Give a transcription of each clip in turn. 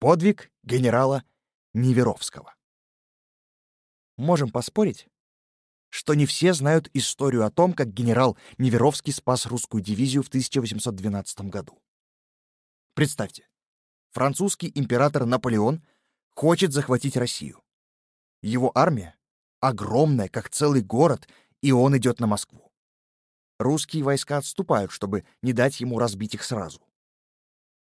Подвиг генерала Неверовского. Можем поспорить, что не все знают историю о том, как генерал Неверовский спас русскую дивизию в 1812 году. Представьте, французский император Наполеон хочет захватить Россию. Его армия огромная, как целый город, и он идет на Москву. Русские войска отступают, чтобы не дать ему разбить их сразу.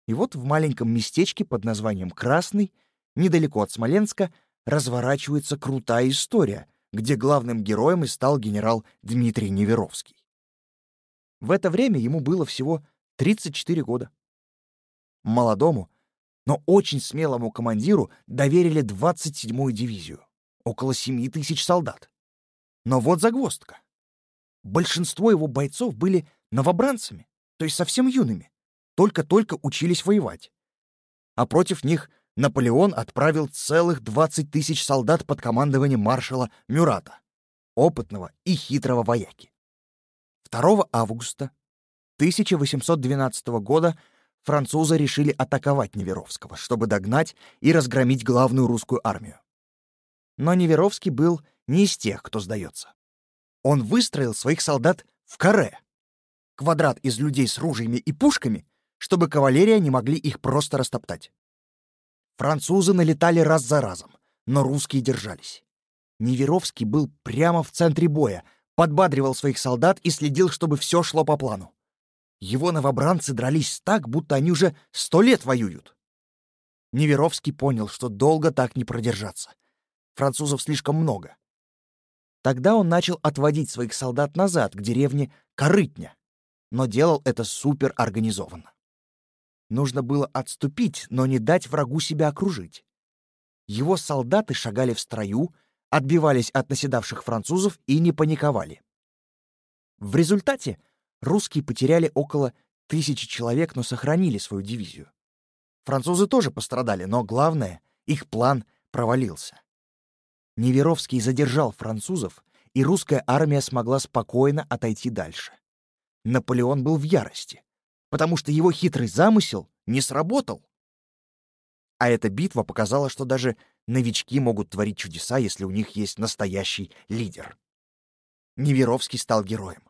И вот в маленьком местечке под названием Красный, недалеко от Смоленска, разворачивается крутая история, где главным героем и стал генерал Дмитрий Неверовский. В это время ему было всего 34 года. Молодому, но очень смелому командиру доверили 27-ю дивизию, около 7 тысяч солдат. Но вот загвоздка. Большинство его бойцов были новобранцами, то есть совсем юными, только-только учились воевать. А против них Наполеон отправил целых 20 тысяч солдат под командованием маршала Мюрата, опытного и хитрого вояки. 2 августа 1812 года французы решили атаковать Неверовского, чтобы догнать и разгромить главную русскую армию. Но Неверовский был не из тех, кто сдается. Он выстроил своих солдат в каре. Квадрат из людей с ружьями и пушками, чтобы кавалерия не могли их просто растоптать. Французы налетали раз за разом, но русские держались. Неверовский был прямо в центре боя, подбадривал своих солдат и следил, чтобы все шло по плану. Его новобранцы дрались так, будто они уже сто лет воюют. Неверовский понял, что долго так не продержаться. Французов слишком много. Тогда он начал отводить своих солдат назад, к деревне Корытня, но делал это суперорганизованно. Нужно было отступить, но не дать врагу себя окружить. Его солдаты шагали в строю, отбивались от наседавших французов и не паниковали. В результате русские потеряли около тысячи человек, но сохранили свою дивизию. Французы тоже пострадали, но главное, их план провалился. Неверовский задержал французов, и русская армия смогла спокойно отойти дальше. Наполеон был в ярости, потому что его хитрый замысел не сработал. А эта битва показала, что даже новички могут творить чудеса, если у них есть настоящий лидер. Неверовский стал героем,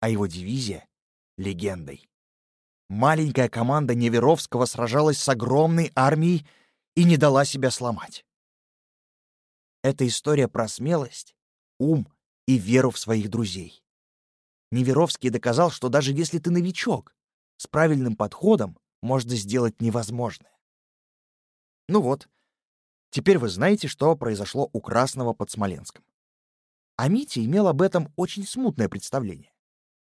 а его дивизия — легендой. Маленькая команда Неверовского сражалась с огромной армией и не дала себя сломать. Это история про смелость, ум и веру в своих друзей. Неверовский доказал, что даже если ты новичок, с правильным подходом можно сделать невозможное. Ну вот, теперь вы знаете, что произошло у Красного под Смоленском. А Митя имел об этом очень смутное представление.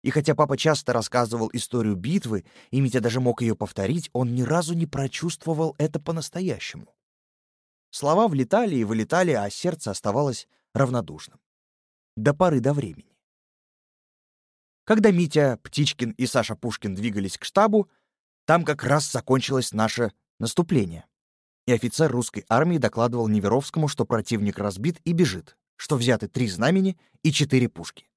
И хотя папа часто рассказывал историю битвы, и Митя даже мог ее повторить, он ни разу не прочувствовал это по-настоящему. Слова влетали и вылетали, а сердце оставалось равнодушным. До поры до времени. Когда Митя Птичкин и Саша Пушкин двигались к штабу, там как раз закончилось наше наступление. И офицер русской армии докладывал Неверовскому, что противник разбит и бежит, что взяты три знамени и четыре пушки.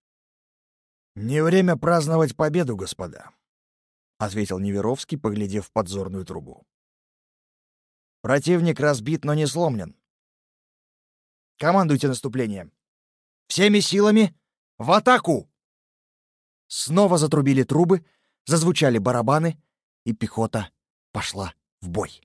«Не время праздновать победу, господа», — ответил Неверовский, поглядев в подзорную трубу. Противник разбит, но не сломлен. Командуйте наступление. Всеми силами в атаку! Снова затрубили трубы, зазвучали барабаны, и пехота пошла в бой.